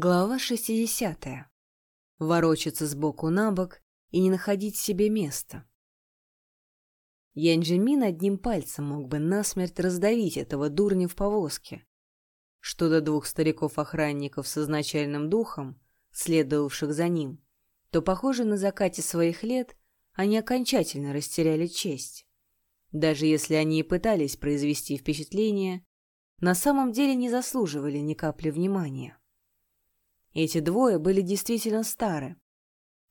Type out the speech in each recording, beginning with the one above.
Глава 60. Ворочаться сбоку на бок и не находить себе места. Янджимин одним пальцем мог бы насмерть раздавить этого дурня в повозке. Что до двух стариков-охранников с изначальным духом, следовавших за ним, то, похоже, на закате своих лет они окончательно растеряли честь. Даже если они и пытались произвести впечатление, на самом деле не заслуживали ни капли внимания. Эти двое были действительно стары.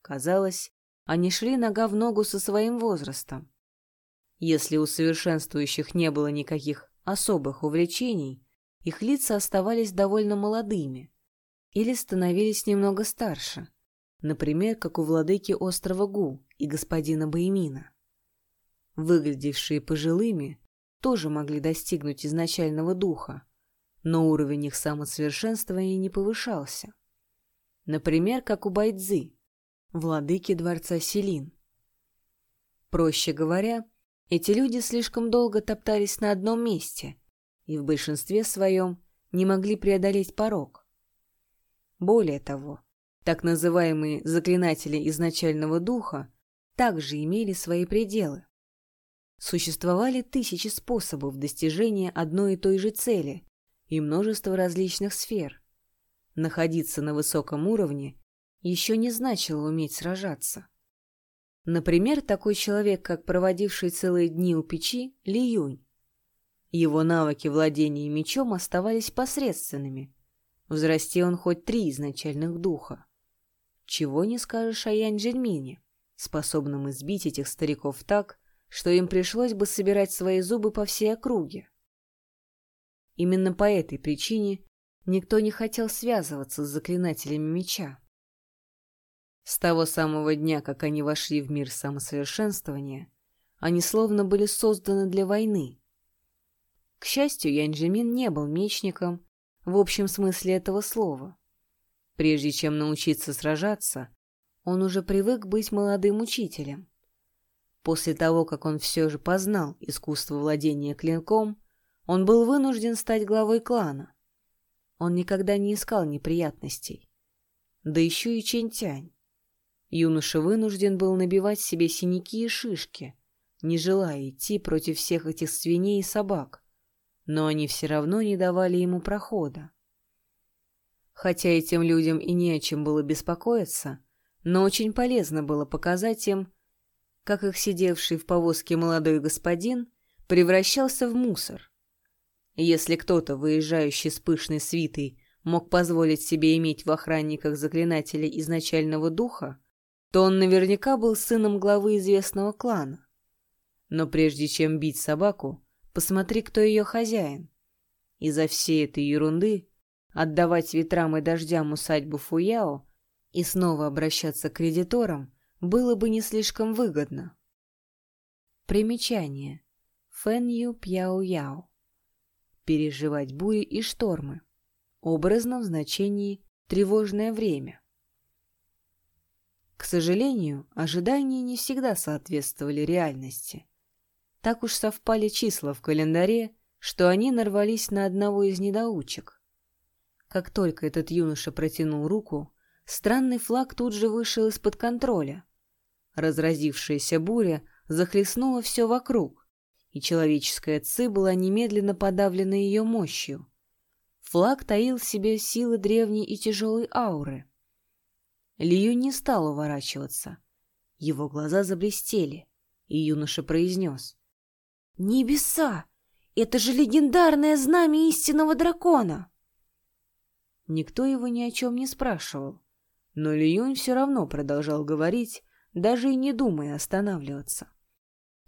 Казалось, они шли нога в ногу со своим возрастом. Если у совершенствующих не было никаких особых увлечений, их лица оставались довольно молодыми или становились немного старше, например, как у владыки острова Гу и господина Баймина. Выглядевшие пожилыми тоже могли достигнуть изначального духа, но уровень их самосовершенствования не повышался. Например, как у Байдзы, владыки дворца Селин. Проще говоря, эти люди слишком долго топтались на одном месте и в большинстве своем не могли преодолеть порог. Более того, так называемые заклинатели изначального духа также имели свои пределы. Существовали тысячи способов достижения одной и той же цели и множество различных сфер – Находиться на высоком уровне еще не значило уметь сражаться. Например, такой человек, как проводивший целые дни у печи Ли Юнь. Его навыки владения мечом оставались посредственными. Взрасти он хоть три изначальных духа. Чего не скажешь о Янь Джельмине, способном избить этих стариков так, что им пришлось бы собирать свои зубы по всей округе. Именно по этой причине Никто не хотел связываться с заклинателями меча. С того самого дня, как они вошли в мир самосовершенствования, они словно были созданы для войны. К счастью, Янджимин не был мечником в общем смысле этого слова. Прежде чем научиться сражаться, он уже привык быть молодым учителем. После того, как он все же познал искусство владения клинком, он был вынужден стать главой клана. Он никогда не искал неприятностей. Да еще и Чентянь. Юноша вынужден был набивать себе синяки и шишки, не желая идти против всех этих свиней и собак, но они все равно не давали ему прохода. Хотя этим людям и не о чем было беспокоиться, но очень полезно было показать им, как их сидевший в повозке молодой господин превращался в мусор, если кто-то, выезжающий с пышной свитой, мог позволить себе иметь в охранниках заклинателя изначального духа, то он наверняка был сыном главы известного клана. Но прежде чем бить собаку, посмотри, кто ее хозяин. Из-за всей этой ерунды отдавать ветрам и дождям усадьбу Фуяо и снова обращаться к кредиторам было бы не слишком выгодно. Примечание. Фэн Ю Пьяо Яо переживать бури и штормы, образно в значении «тревожное время». К сожалению, ожидания не всегда соответствовали реальности. Так уж совпали числа в календаре, что они нарвались на одного из недоучек. Как только этот юноша протянул руку, странный флаг тут же вышел из-под контроля. Разразившаяся буря захлестнула все вокруг, и человеческая ци была немедленно подавлена ее мощью. Флаг таил в себе силы древней и тяжелой ауры. Лию не стал уворачиваться. Его глаза заблестели, и юноша произнес. «Небеса! Это же легендарное знамя истинного дракона!» Никто его ни о чем не спрашивал, но Лиюнь все равно продолжал говорить, даже и не думая останавливаться.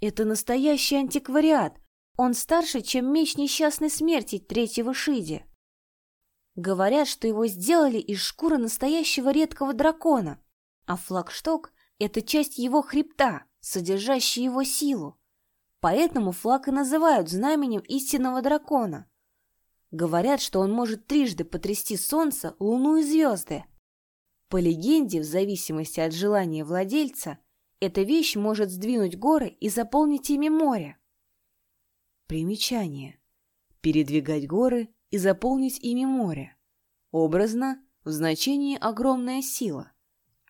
Это настоящий антиквариат. Он старше, чем меч несчастной смерти третьего Шиди. Говорят, что его сделали из шкуры настоящего редкого дракона, а флагшток — это часть его хребта, содержащая его силу. Поэтому флаг и называют знаменем истинного дракона. Говорят, что он может трижды потрясти солнце, луну и звезды. По легенде, в зависимости от желания владельца — эта вещь может сдвинуть горы и заполнить ими море. Примечание. Передвигать горы и заполнить ими море. Образно, в значении «огромная сила»,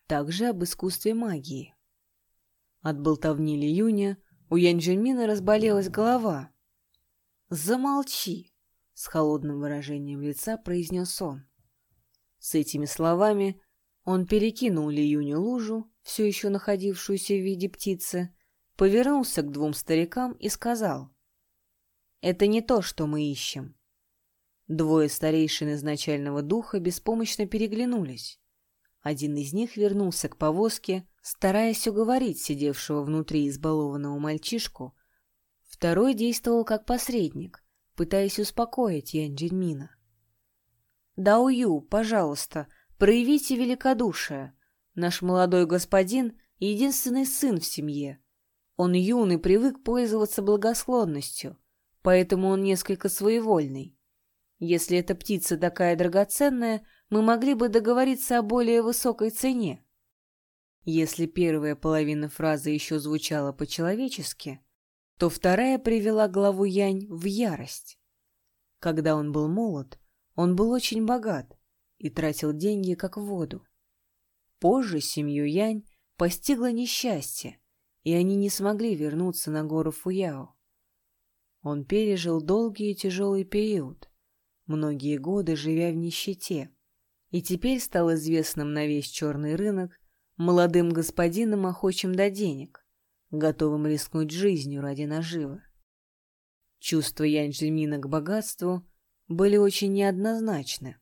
также об искусстве магии. От болтовни Лиюня у Янь разболелась голова. «Замолчи!» — с холодным выражением лица произнес он. С этими словами он перекинул Лиюню лужу, все еще находившуюся в виде птицы, повернулся к двум старикам и сказал, «Это не то, что мы ищем». Двое старейшин изначального духа беспомощно переглянулись. Один из них вернулся к повозке, стараясь уговорить сидевшего внутри избалованного мальчишку. Второй действовал как посредник, пытаясь успокоить Янь Джиньмина. «Даую, пожалуйста, проявите великодушие. Наш молодой господин — единственный сын в семье. Он юный, привык пользоваться благосклонностью, поэтому он несколько своевольный. Если эта птица такая драгоценная, мы могли бы договориться о более высокой цене. Если первая половина фразы еще звучала по-человечески, то вторая привела главу Янь в ярость. Когда он был молод, он был очень богат и тратил деньги как воду. Позже семью Янь постигло несчастье, и они не смогли вернуться на гору Фуяо. Он пережил долгий и тяжелый период, многие годы живя в нищете, и теперь стал известным на весь черный рынок молодым господином, охочим до денег, готовым рискнуть жизнью ради наживы. Чувства Янь Джимина к богатству были очень неоднозначны.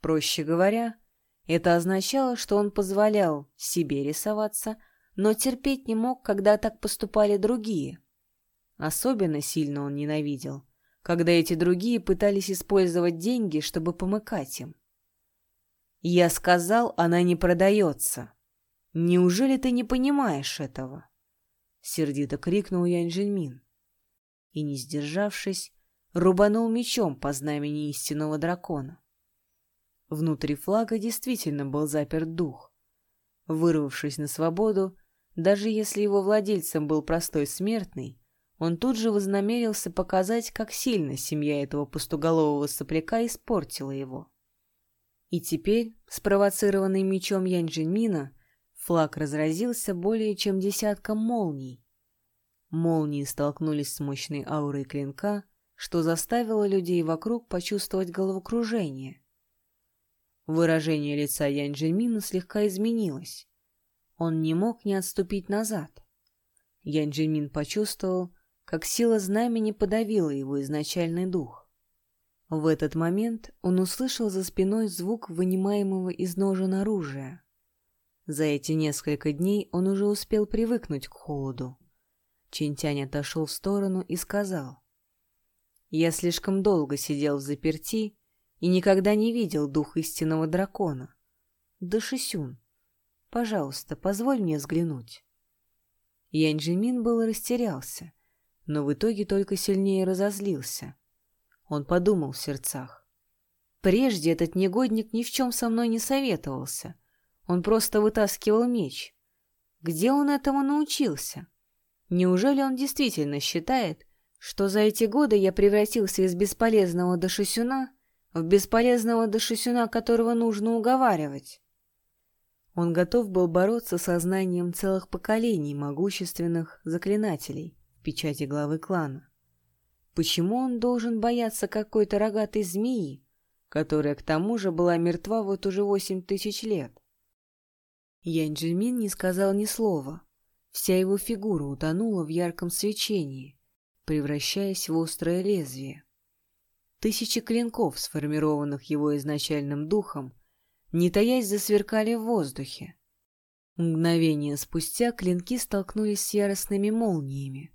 Проще говоря, это означало, что он позволял себе рисоваться, но терпеть не мог, когда так поступали другие. Особенно сильно он ненавидел, когда эти другие пытались использовать деньги, чтобы помыкать им. «Я сказал, она не продается. Неужели ты не понимаешь этого?» Сердито крикнул Янь Жиньмин. И, не сдержавшись, рубанул мечом по знамени истинного дракона. Внутри флага действительно был заперт дух. Вырвавшись на свободу, даже если его владельцем был простой смертный, он тут же вознамерился показать, как сильно семья этого пустоголового сопляка испортила его. И теперь, спровоцированный мечом Янь Джинмина, флаг разразился более чем десятком молний. Молнии столкнулись с мощной аурой клинка, что заставило людей вокруг почувствовать головокружение. Выражение лица Янь Джинмина слегка изменилось. Он не мог не отступить назад. Янь Джинмин почувствовал, как сила знамени подавила его изначальный дух. В этот момент он услышал за спиной звук вынимаемого из ножен оружия. За эти несколько дней он уже успел привыкнуть к холоду. Чинтянь отошел в сторону и сказал. «Я слишком долго сидел в заперти и никогда не видел дух истинного дракона. Да, Шисюн, пожалуйста, позволь мне взглянуть». Янь Джимин был растерялся но в итоге только сильнее разозлился. Он подумал в сердцах. Прежде этот негодник ни в чем со мной не советовался. Он просто вытаскивал меч. Где он этому научился? Неужели он действительно считает, что за эти годы я превратился из бесполезного дошисюна в бесполезного дошисюна, которого нужно уговаривать? Он готов был бороться со знанием целых поколений могущественных заклинателей, печати главы клана. Почему он должен бояться какой-то рогатой змеи, которая к тому же была мертва вот уже восемь тысяч лет? Янь Джимин не сказал ни слова. Вся его фигура утонула в ярком свечении, превращаясь в острое лезвие. Тысячи клинков, сформированных его изначальным духом, не таясь засверкали в воздухе. Мгновение спустя клинки столкнулись с яростными молниями.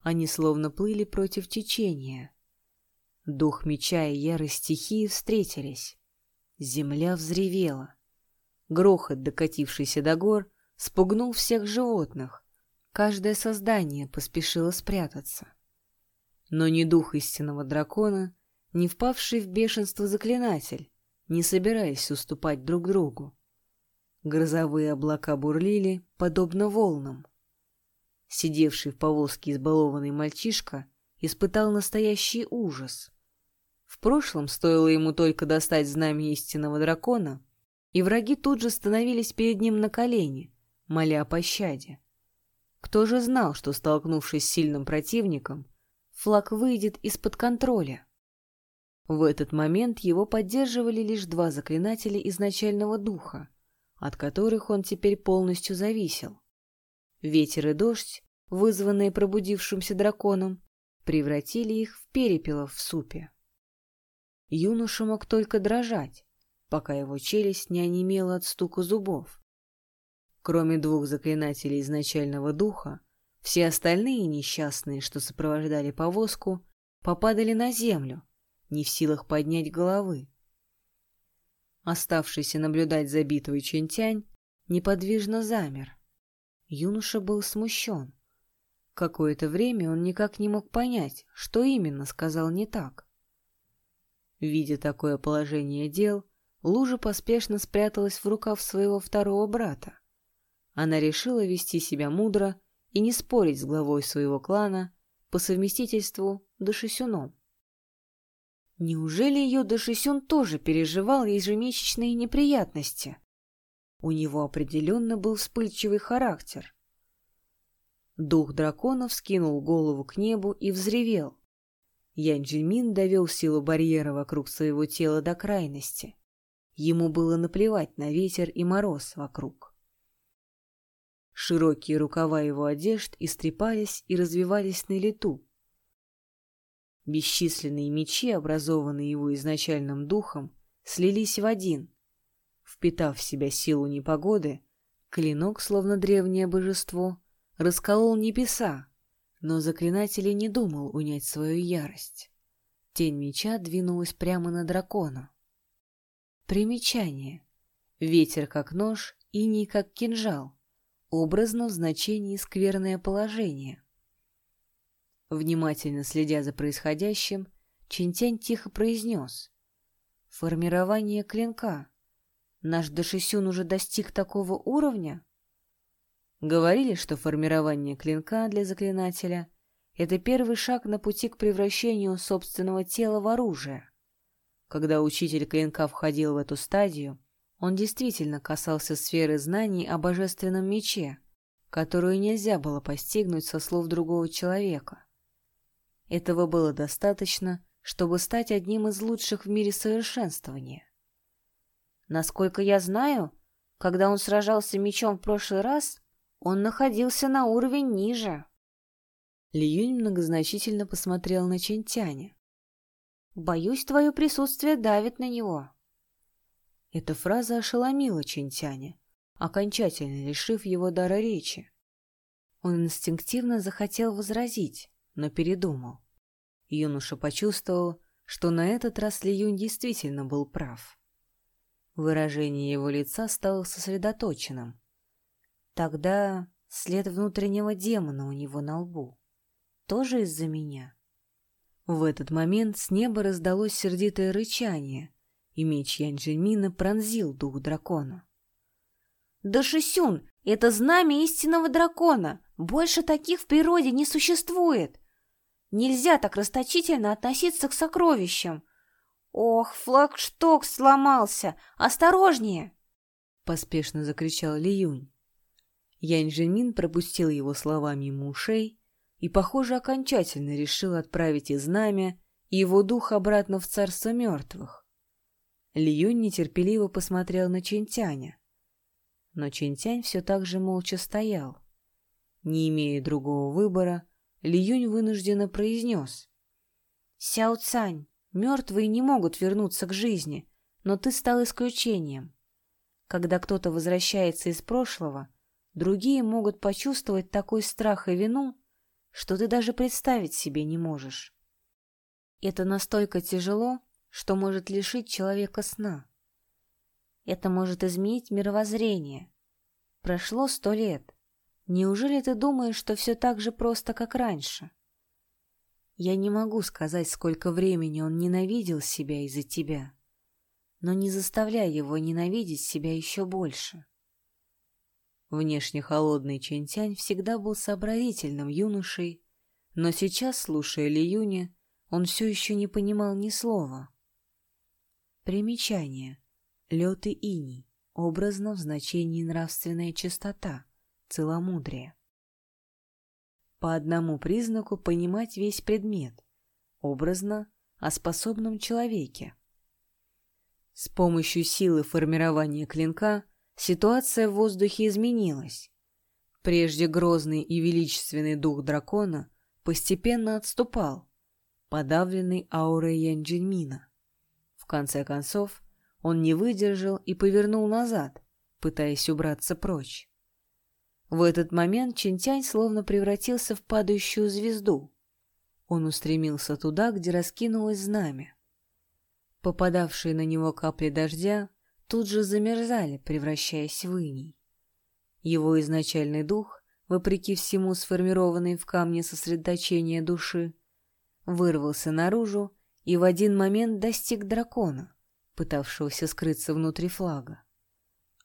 Они словно плыли против течения. Дух меча и ярость стихии встретились. Земля взревела. Грохот, докатившийся до гор, спугнул всех животных. Каждое создание поспешило спрятаться. Но ни дух истинного дракона, ни впавший в бешенство заклинатель, не собираясь уступать друг другу. Грозовые облака бурлили, подобно волнам. Сидевший в повозке избалованный мальчишка испытал настоящий ужас. В прошлом стоило ему только достать знамя истинного дракона, и враги тут же становились перед ним на колени, моля о пощаде. Кто же знал, что, столкнувшись с сильным противником, флаг выйдет из-под контроля? В этот момент его поддерживали лишь два заклинателя изначального духа, от которых он теперь полностью зависел. Ветер и дождь, вызванные пробудившимся драконом, превратили их в перепелов в супе. Юноша мог только дрожать, пока его челюсть не онемела от стука зубов. Кроме двух заклинателей изначального духа, все остальные несчастные, что сопровождали повозку, попадали на землю, не в силах поднять головы. Оставшийся наблюдать за битвой Чентянь неподвижно замер. Юноша был смущен. Какое-то время он никак не мог понять, что именно сказал не так. Видя такое положение дел, Лужа поспешно спряталась в рукав своего второго брата. Она решила вести себя мудро и не спорить с главой своего клана по совместительству Дашисюном. Неужели ее Дашисюн тоже переживал ежемесячные неприятности? У него определенно был вспыльчивый характер. Дух дракона вскинул голову к небу и взревел. Янь Джельмин довел силу барьера вокруг своего тела до крайности. Ему было наплевать на ветер и мороз вокруг. Широкие рукава его одежд истрепались и развивались на лету. Бесчисленные мечи, образованные его изначальным духом, слились в один. Впитав в себя силу непогоды, клинок, словно древнее божество, расколол небеса, но заклинатель не думал унять свою ярость. Тень меча двинулась прямо на дракона. Примечание. Ветер как нож, иней как кинжал. Образно в значении скверное положение. Внимательно следя за происходящим, Чинтянь тихо произнес. «Формирование клинка. Наш Дашисюн уже достиг такого уровня?» Говорили, что формирование клинка для заклинателя — это первый шаг на пути к превращению собственного тела в оружие. Когда учитель клинка входил в эту стадию, он действительно касался сферы знаний о божественном мече, которую нельзя было постигнуть со слов другого человека. Этого было достаточно, чтобы стать одним из лучших в мире совершенствования. Насколько я знаю, когда он сражался мечом в прошлый раз, он находился на уровень ниже. Ли Юнь многозначительно посмотрел на Чентяня. «Боюсь, твое присутствие давит на него». Эта фраза ошеломила Чентяня, окончательно лишив его дара речи. Он инстинктивно захотел возразить, но передумал. Юноша почувствовал, что на этот раз Ли Юнь действительно был прав. Выражение его лица стало сосредоточенным. Тогда след внутреннего демона у него на лбу. Тоже из-за меня? В этот момент с неба раздалось сердитое рычание, и меч Янь-Джельмина пронзил дух дракона. «Да Шисюн, это знамя истинного дракона! Больше таких в природе не существует! Нельзя так расточительно относиться к сокровищам! Ох, флагшток сломался! Осторожнее!» Поспешно закричал Ли Юнь. Янь Жемин пропустил его слова мимо ушей и, похоже, окончательно решил отправить и знамя, и его дух обратно в царство мертвых. Ли Юнь нетерпеливо посмотрел на Чинтяня. Но Чинтянь все так же молча стоял. Не имея другого выбора, Ли Юнь вынужденно произнес. «Сяо Цань, мертвые не могут вернуться к жизни, но ты стал исключением. Когда кто-то возвращается из прошлого, другие могут почувствовать такой страх и вину, что ты даже представить себе не можешь. Это настолько тяжело, что может лишить человека сна. Это может изменить мировоззрение. Прошло сто лет. Неужели ты думаешь, что все так же просто, как раньше? Я не могу сказать, сколько времени он ненавидел себя из-за тебя, но не заставляй его ненавидеть себя еще больше. Внешне холодный Чентянь всегда был сообразительным юношей, но сейчас, слушая Ли Юня, он все еще не понимал ни слова. Примечание. Лед и иней. Образно в значении нравственная чистота, целомудрие. По одному признаку понимать весь предмет. Образно о способном человеке. С помощью силы формирования клинка ситуация в воздухе изменилась. Прежде грозный и величественный дух дракона постепенно отступал, подавленный аурой Янджинмина. В конце концов, он не выдержал и повернул назад, пытаясь убраться прочь. В этот момент Чинтянь словно превратился в падающую звезду. Он устремился туда, где раскинулось знамя. Попадавшие на него капли дождя тут же замерзали, превращаясь в иней. Его изначальный дух, вопреки всему сформированный в камне сосредоточения души, вырвался наружу и в один момент достиг дракона, пытавшегося скрыться внутри флага.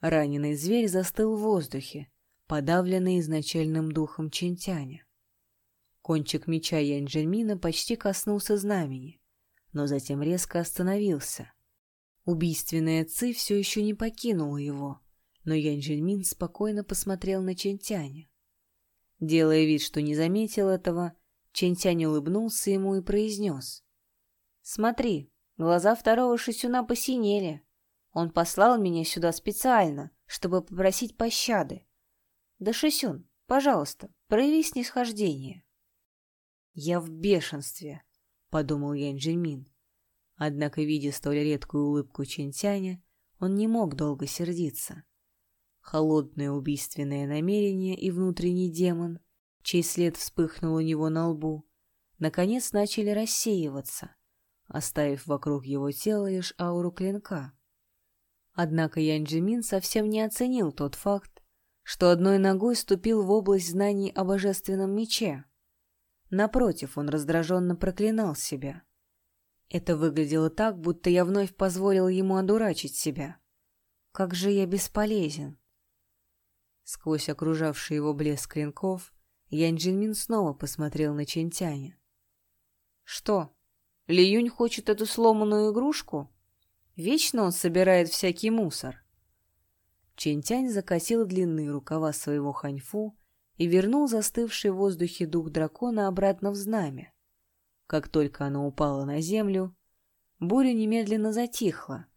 Раненый зверь застыл в воздухе, подавленный изначальным духом Чентяня. Кончик меча Янджельмина почти коснулся знамени, но затем резко остановился. Убийственная Ци все еще не покинула его, но Янджельмин спокойно посмотрел на Чентяня. Делая вид, что не заметил этого, Чентянь улыбнулся ему и произнес. «Смотри, глаза второго Шисюна посинели. Он послал меня сюда специально, чтобы попросить пощады. Да, Шисюн, пожалуйста, прояви снисхождение». «Я в бешенстве», — подумал Джимин. Однако, видя столь редкую улыбку Чентяня, он не мог долго сердиться. Холодное убийственное намерение и внутренний демон, чей след вспыхнул у него на лбу, наконец начали рассеиваться, оставив вокруг его тела лишь ауру клинка. Однако Янь Джимин совсем не оценил тот факт, что одной ногой ступил в область знаний о божественном мече. Напротив, он раздраженно проклинал себя. Это выглядело так, будто я вновь позволил ему одурачить себя. Как же я бесполезен. Сквозь окружавший его блеск клинков, Янь Джинмин снова посмотрел на Чентяня. «Что, Ли Юнь хочет эту сломанную игрушку? Вечно он собирает всякий мусор». Чентянь закосил длинные рукава своего ханьфу и вернул застывший в воздухе дух дракона обратно в знамя. Как только оно упало на землю, буря немедленно затихла,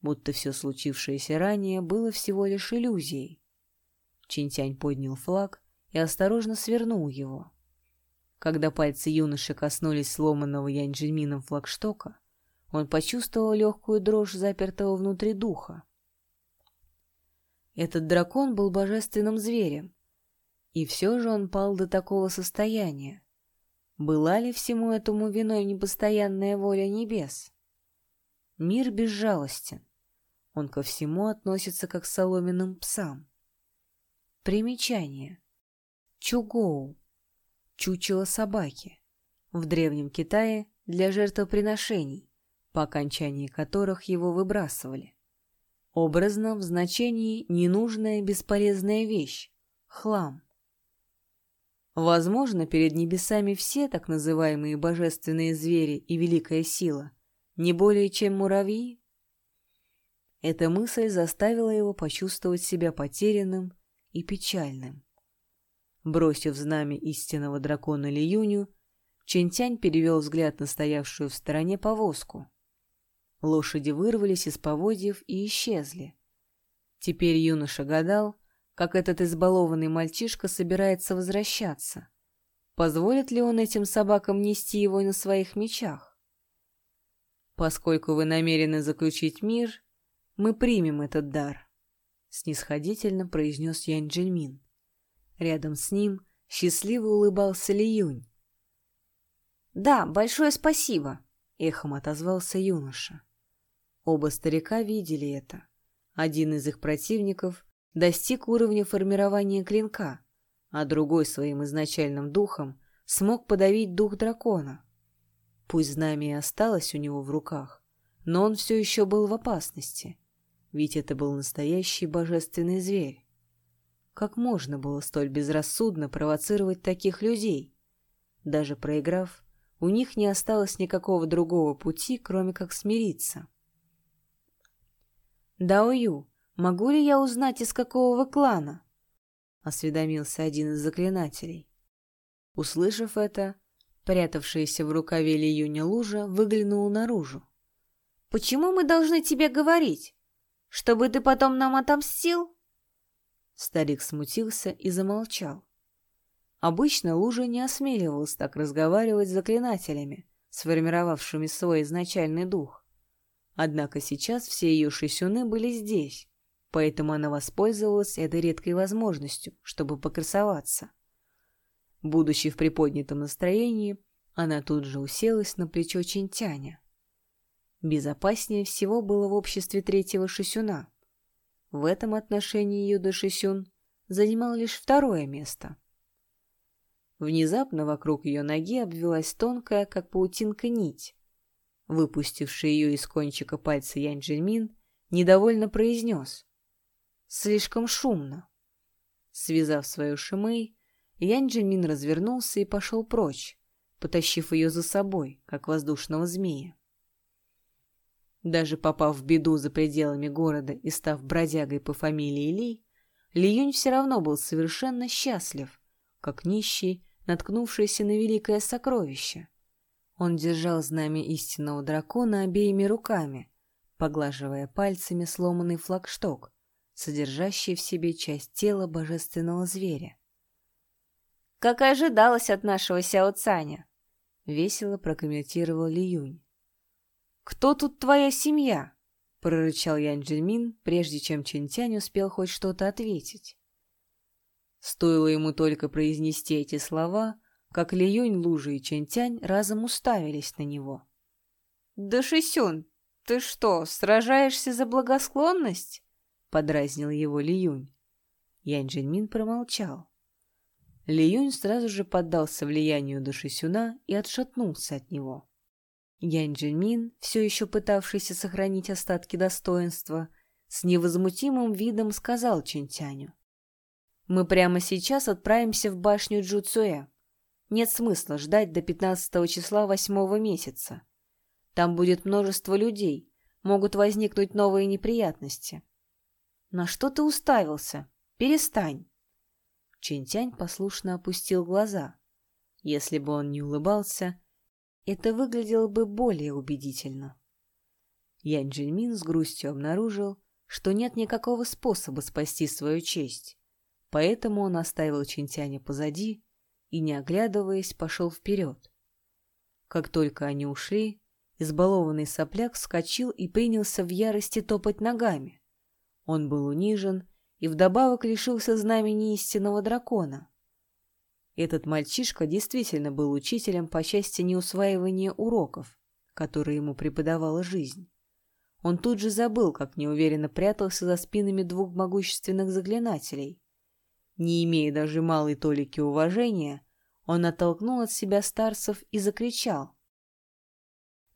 будто все случившееся ранее было всего лишь иллюзией. Чинтянь поднял флаг и осторожно свернул его. Когда пальцы юноши коснулись сломанного Янь-Джиньмином флагштока, он почувствовал легкую дрожь запертого внутри духа. Этот дракон был божественным зверем, и все же он пал до такого состояния. Была ли всему этому виной непостоянная воля небес? Мир безжалостен. Он ко всему относится как к соломенным псам. Примечание. Чугоу. Чучело собаки. В Древнем Китае для жертвоприношений, по окончании которых его выбрасывали. Образно в значении ненужная бесполезная вещь, хлам. Возможно, перед небесами все так называемые божественные звери и великая сила не более чем муравьи? Эта мысль заставила его почувствовать себя потерянным и печальным. Бросив знамя истинного дракона Лиюню, Чентянь перевел взгляд на стоявшую в стороне повозку. Лошади вырвались из поводьев и исчезли. Теперь юноша гадал, как этот избалованный мальчишка собирается возвращаться. Позволит ли он этим собакам нести его на своих мечах? Поскольку вы намерены заключить мир, мы примем этот дар, — снисходительно произнес Янь Джельмин. Рядом с ним счастливо улыбался Ли Юнь. «Да, большое спасибо», — эхом отозвался юноша. Оба старика видели это. Один из их противников достиг уровня формирования клинка, а другой своим изначальным духом смог подавить дух дракона. Пусть знамя и осталось у него в руках, но он все еще был в опасности, ведь это был настоящий божественный зверь. Как можно было столь безрассудно провоцировать таких людей? Даже проиграв, у них не осталось никакого другого пути, кроме как смириться. «Даою, могу ли я узнать, из какого вы клана?» — осведомился один из заклинателей. Услышав это, прятавшаяся в рукаве Лиюня лужа выглянула наружу. «Почему мы должны тебе говорить? Чтобы ты потом нам отомстил?» Старик смутился и замолчал. Обычно лужа не осмеливалась так разговаривать с заклинателями, сформировавшими свой изначальный дух. Однако сейчас все ее шисюны были здесь, поэтому она воспользовалась этой редкой возможностью, чтобы покрасоваться. Будучи в приподнятом настроении, она тут же уселась на плечо Чинтяня. Безопаснее всего было в обществе третьего шисюна. В этом отношении Юда Шисюн занимал лишь второе место. Внезапно вокруг ее ноги обвелась тонкая, как паутинка, нить. Выпустивший ее из кончика пальца Янь Джельмин недовольно произнес. Слишком шумно. Связав свою шимей, Янь Джимин развернулся и пошел прочь, потащив ее за собой, как воздушного змея. Даже попав в беду за пределами города и став бродягой по фамилии Ли, Юнь все равно был совершенно счастлив, как нищий, наткнувшийся на великое сокровище. Он держал знамя истинного дракона обеими руками, поглаживая пальцами сломанный флагшток, содержащий в себе часть тела божественного зверя. «Как и ожидалось от нашего Сяо Цаня», — весело прокомментировал Ли Юнь. «Кто тут твоя семья?» — прорычал Ян Джельмин, прежде чем Чинтянь успел хоть что-то ответить. Стоило ему только произнести эти слова, как Ли Юнь, Лужа и Чинтянь разом уставились на него. «Да, Шисюн, ты что, сражаешься за благосклонность?» подразнил его Ли Юнь. Янь Джинмин промолчал. Ли Юнь сразу же поддался влиянию души Сюна и отшатнулся от него. Янь Джинмин, все еще пытавшийся сохранить остатки достоинства, с невозмутимым видом сказал Чинтяню. «Мы прямо сейчас отправимся в башню Джуцуэ. Нет смысла ждать до 15 числа восьмого месяца. Там будет множество людей, могут возникнуть новые неприятности. «На что ты уставился? Перестань!» Чинтянь послушно опустил глаза. Если бы он не улыбался, это выглядело бы более убедительно. Янь Джиньмин с грустью обнаружил, что нет никакого способа спасти свою честь, поэтому он оставил Чинтяня позади и, не оглядываясь, пошел вперед. Как только они ушли, избалованный сопляк вскочил и принялся в ярости топать ногами. Он был унижен и вдобавок лишился знамени истинного дракона. Этот мальчишка действительно был учителем по части неусваивания уроков, которые ему преподавала жизнь. Он тут же забыл, как неуверенно прятался за спинами двух могущественных заклинателей. Не имея даже малой толики уважения, он оттолкнул от себя старцев и закричал.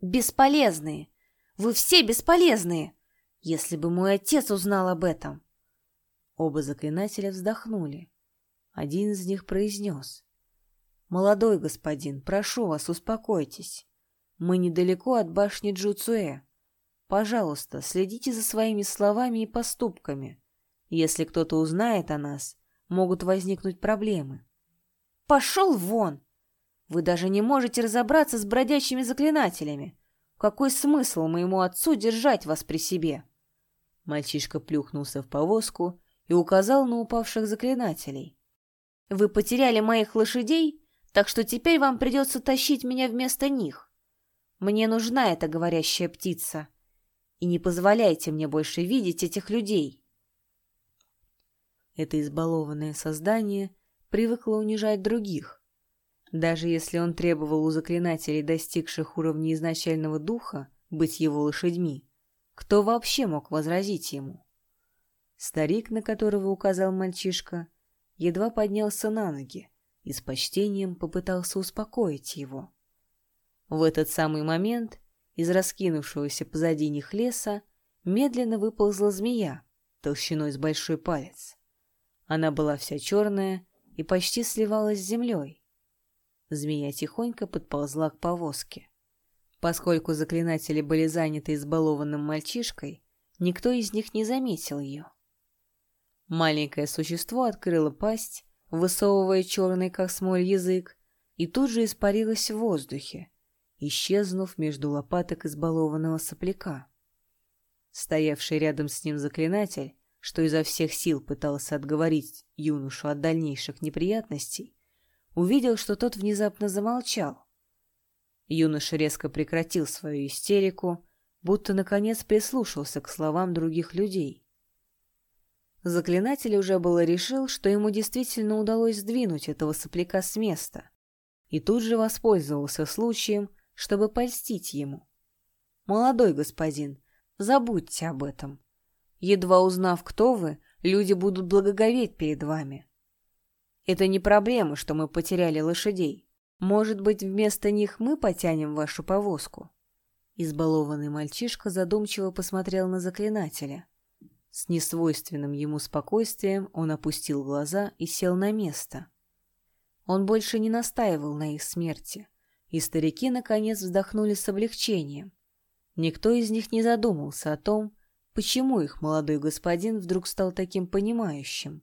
«Бесполезные! Вы все бесполезные! Если бы мой отец узнал об этом!» Оба заклинателя вздохнули. Один из них произнес. «Молодой господин, прошу вас, успокойтесь. Мы недалеко от башни Джуцуэ. Пожалуйста, следите за своими словами и поступками. Если кто-то узнает о нас, могут возникнуть проблемы». «Пошел вон! Вы даже не можете разобраться с бродячими заклинателями. Какой смысл моему отцу держать вас при себе?» Мальчишка плюхнулся в повозку и указал на упавших заклинателей. «Вы потеряли моих лошадей, так что теперь вам придется тащить меня вместо них. Мне нужна эта говорящая птица. И не позволяйте мне больше видеть этих людей». Это избалованное создание привыкло унижать других. Даже если он требовал у заклинателей, достигших уровня изначального духа, быть его лошадьми, кто вообще мог возразить ему? Старик, на которого указал мальчишка, едва поднялся на ноги и с почтением попытался успокоить его. В этот самый момент из раскинувшегося позади них леса медленно выползла змея толщиной с большой палец. Она была вся черная и почти сливалась с землей. Змея тихонько подползла к повозке. Поскольку заклинатели были заняты избалованным мальчишкой, никто из них не заметил ее. Маленькое существо открыло пасть, высовывая черный, как смоль, язык, и тут же испарилось в воздухе, исчезнув между лопаток избалованного сопляка. Стоявший рядом с ним заклинатель, что изо всех сил пытался отговорить юношу от дальнейших неприятностей, увидел, что тот внезапно замолчал. Юноша резко прекратил свою истерику, будто наконец прислушался к словам других людей. Заклинатель уже было решил, что ему действительно удалось сдвинуть этого сопляка с места, и тут же воспользовался случаем, чтобы польстить ему. «Молодой господин, забудьте об этом. Едва узнав, кто вы, люди будут благоговеть перед вами. Это не проблема, что мы потеряли лошадей. Может быть, вместо них мы потянем вашу повозку?» Избалованный мальчишка задумчиво посмотрел на заклинателя. С несвойственным ему спокойствием он опустил глаза и сел на место. Он больше не настаивал на их смерти, и старики, наконец, вздохнули с облегчением. Никто из них не задумался о том, почему их молодой господин вдруг стал таким понимающим.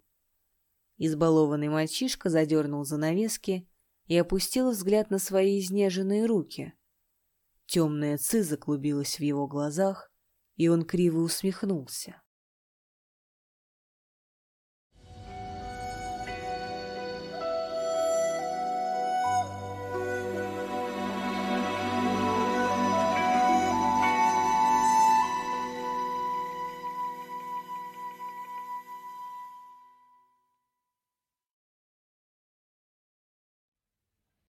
Избалованный мальчишка задернул занавески и опустил взгляд на свои изнеженные руки. Темная ци заклубилась в его глазах, и он криво усмехнулся.